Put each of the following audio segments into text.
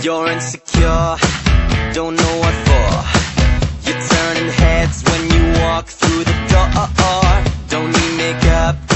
You're insecure, don't know what for. You're turning heads when you walk through the door. Don't need makeup.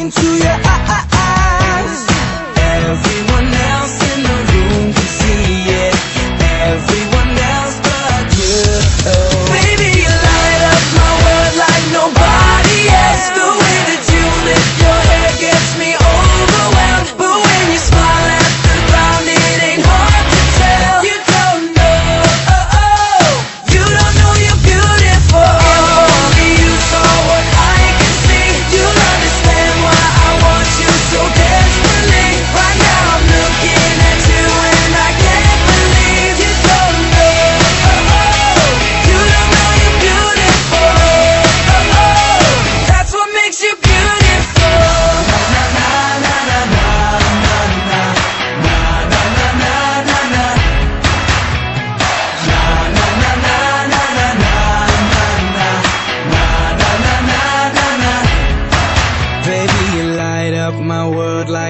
into your eyes.